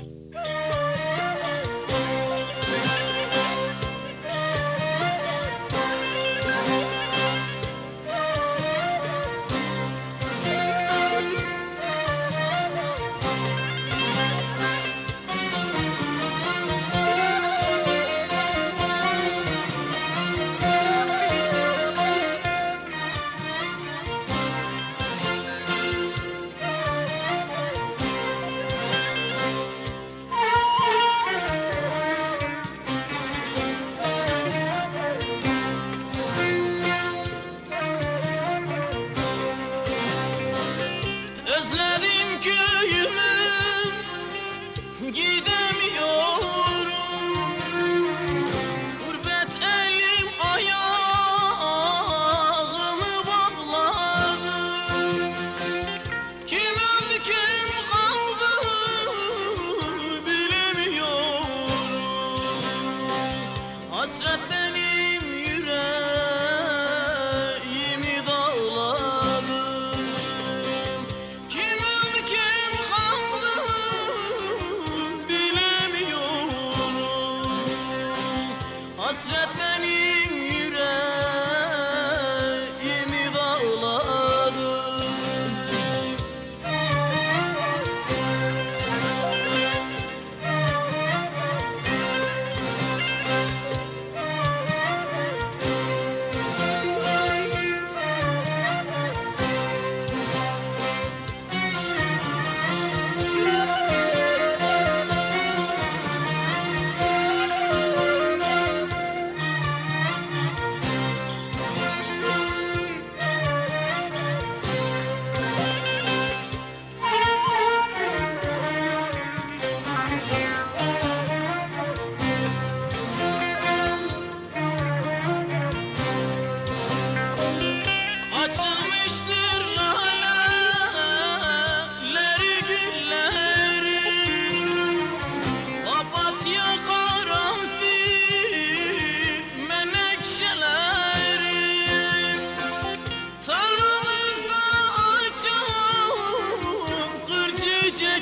Woo!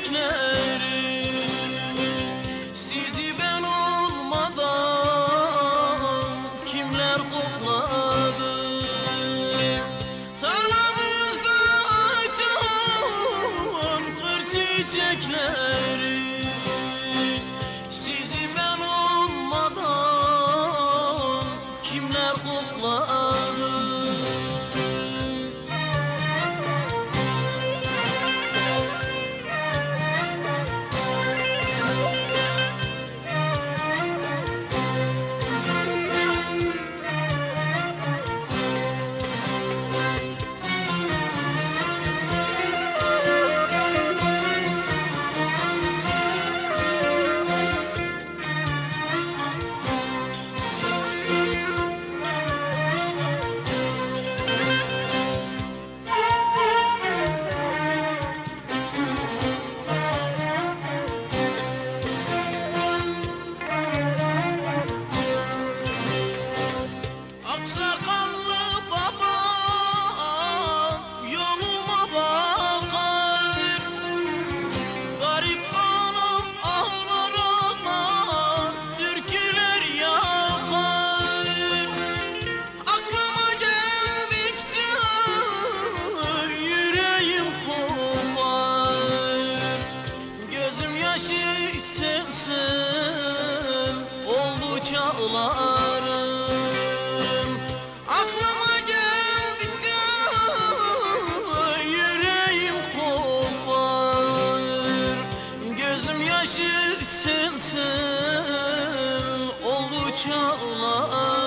No. sensin oldu çağlarım. Aklıma geldikçe yüreğim kopar. Gözüm yaşı sensin oldu çağlarım.